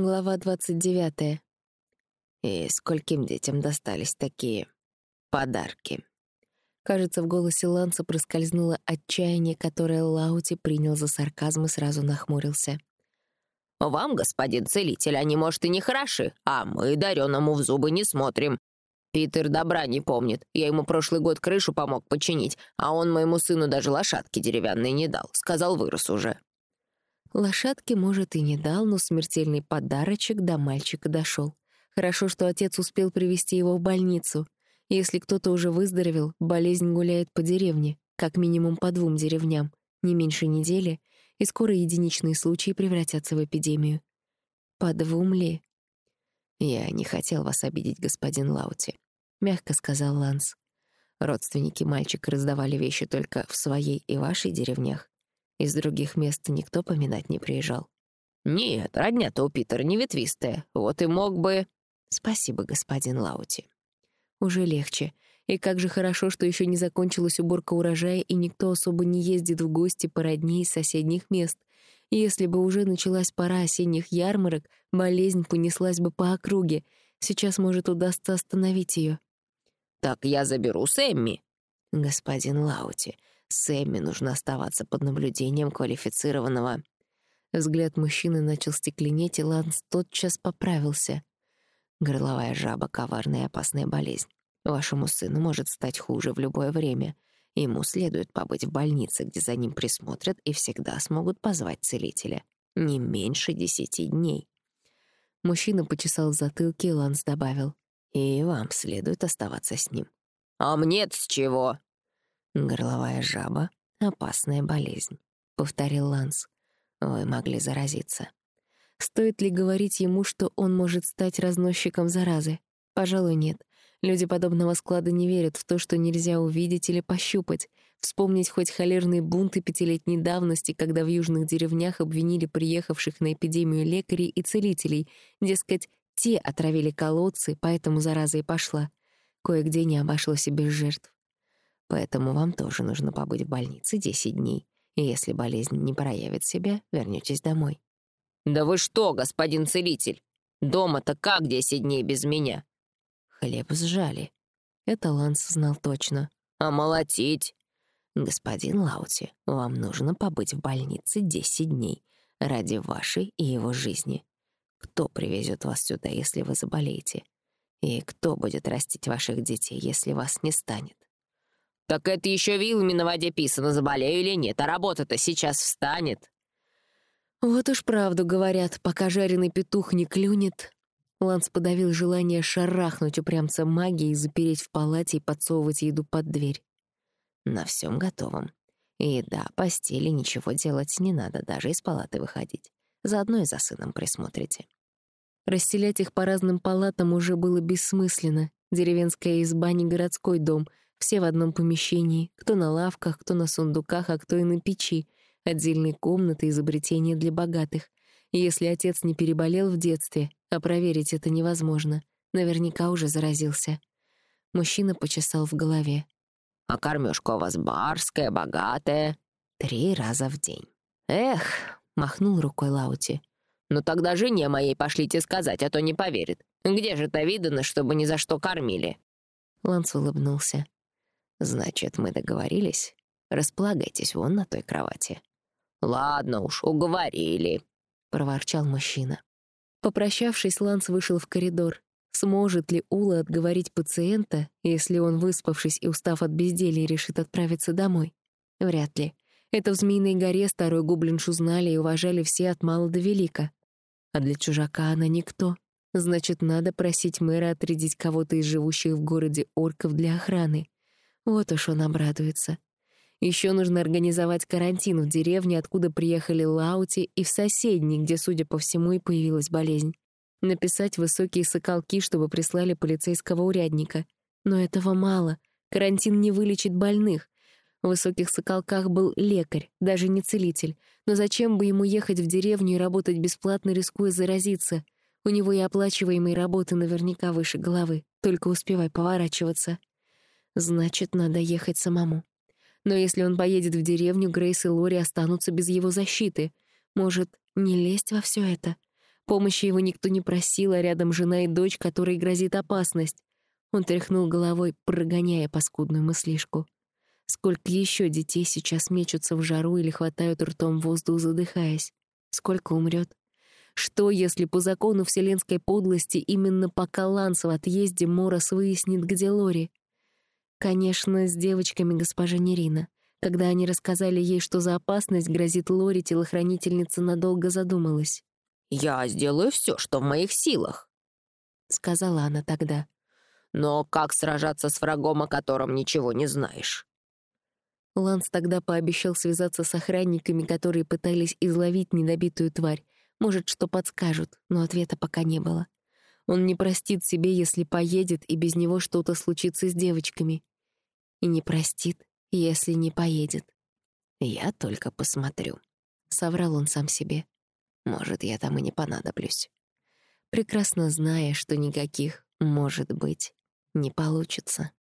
Глава двадцать девятая. И скольким детям достались такие подарки? Кажется, в голосе Ланса проскользнуло отчаяние, которое Лаути принял за сарказм и сразу нахмурился. «Вам, господин целитель, они, может, и не хороши, а мы дареному в зубы не смотрим. Питер добра не помнит. Я ему прошлый год крышу помог починить, а он моему сыну даже лошадки деревянной не дал. Сказал, вырос уже. Лошадки, может, и не дал, но смертельный подарочек до мальчика дошел. Хорошо, что отец успел привести его в больницу. Если кто-то уже выздоровел, болезнь гуляет по деревне, как минимум по двум деревням, не меньше недели, и скоро единичные случаи превратятся в эпидемию. По двум ли? «Я не хотел вас обидеть, господин Лаути», — мягко сказал Ланс. Родственники мальчика раздавали вещи только в своей и вашей деревнях. Из других мест никто поминать не приезжал. «Нет, родня-то у Питера не ветвистая. Вот и мог бы...» «Спасибо, господин Лаути». Уже легче. И как же хорошо, что еще не закончилась уборка урожая, и никто особо не ездит в гости по родне из соседних мест. Если бы уже началась пора осенних ярмарок, болезнь понеслась бы по округе. Сейчас, может, удастся остановить ее. «Так я заберу Сэмми». «Господин Лаути, Сэмми нужно оставаться под наблюдением квалифицированного. Взгляд мужчины начал стекленеть, и Ланс тотчас поправился. Горловая жаба — коварная и опасная болезнь. Вашему сыну может стать хуже в любое время. Ему следует побыть в больнице, где за ним присмотрят и всегда смогут позвать целителя. Не меньше десяти дней. Мужчина почесал в затылке, и Ланс добавил. «И вам следует оставаться с ним». «А мне-то с чего?» «Горловая жаба — опасная болезнь», — повторил Ланс. «Вы могли заразиться». Стоит ли говорить ему, что он может стать разносчиком заразы? Пожалуй, нет. Люди подобного склада не верят в то, что нельзя увидеть или пощупать. Вспомнить хоть холерные бунты пятилетней давности, когда в южных деревнях обвинили приехавших на эпидемию лекарей и целителей. Дескать, те отравили колодцы, поэтому зараза и пошла. Кое-где не обошлось и без жертв. Поэтому вам тоже нужно побыть в больнице 10 дней. И если болезнь не проявит себя, вернётесь домой. «Да вы что, господин целитель? Дома-то как 10 дней без меня?» Хлеб сжали. Это Ланс знал точно. «А молотить?» «Господин Лаути, вам нужно побыть в больнице 10 дней ради вашей и его жизни. Кто привезет вас сюда, если вы заболеете? И кто будет растить ваших детей, если вас не станет? «Так это еще вилами на воде писано, заболею или нет, а работа-то сейчас встанет». Вот уж правду говорят, пока жареный петух не клюнет. Ланс подавил желание шарахнуть упрямца магией, и запереть в палате и подсовывать еду под дверь. На всем готовом. И да, постели ничего делать не надо, даже из палаты выходить. Заодно и за сыном присмотрите. Расселять их по разным палатам уже было бессмысленно. Деревенская изба не городской дом — все в одном помещении, кто на лавках, кто на сундуках, а кто и на печи. Отдельные комнаты — изобретения для богатых. если отец не переболел в детстве, а проверить это невозможно, наверняка уже заразился. Мужчина почесал в голове. «А кормежка у вас барская, богатая?» «Три раза в день». «Эх!» — махнул рукой Лаути. «Ну тогда жене моей пошлите сказать, а то не поверит. Где же это видано, чтобы ни за что кормили?» Ланс улыбнулся. «Значит, мы договорились? Располагайтесь вон на той кровати». «Ладно уж, уговорили», — проворчал мужчина. Попрощавшись, Ланс вышел в коридор. Сможет ли Ула отговорить пациента, если он, выспавшись и устав от безделья, решит отправиться домой? Вряд ли. Это в Змеиной горе старую гублиншу знали и уважали все от мала до велика. А для чужака она никто. Значит, надо просить мэра отрядить кого-то из живущих в городе орков для охраны. Вот уж он обрадуется. Еще нужно организовать карантин в деревне, откуда приехали Лаути, и в соседней, где, судя по всему, и появилась болезнь. Написать высокие соколки, чтобы прислали полицейского урядника. Но этого мало. Карантин не вылечит больных. В высоких соколках был лекарь, даже не целитель. Но зачем бы ему ехать в деревню и работать бесплатно, рискуя заразиться? У него и оплачиваемые работы наверняка выше головы. Только успевай поворачиваться. Значит, надо ехать самому. Но если он поедет в деревню, Грейс и Лори останутся без его защиты. Может, не лезть во все это? Помощи его никто не просил, а рядом жена и дочь, которой грозит опасность. Он тряхнул головой, прогоняя паскудную мыслишку. Сколько еще детей сейчас мечутся в жару или хватают ртом воздух, задыхаясь? Сколько умрет? Что, если по закону вселенской подлости именно пока Ланс в отъезде Морос выяснит, где Лори? Конечно, с девочками госпожа Нерина. Когда они рассказали ей, что за опасность грозит Лори, телохранительница надолго задумалась. «Я сделаю все, что в моих силах», — сказала она тогда. «Но как сражаться с врагом, о котором ничего не знаешь?» Ланс тогда пообещал связаться с охранниками, которые пытались изловить недобитую тварь. Может, что подскажут, но ответа пока не было. Он не простит себе, если поедет, и без него что-то случится с девочками. И не простит, если не поедет. «Я только посмотрю», — соврал он сам себе. «Может, я там и не понадоблюсь». Прекрасно зная, что никаких «может быть» не получится.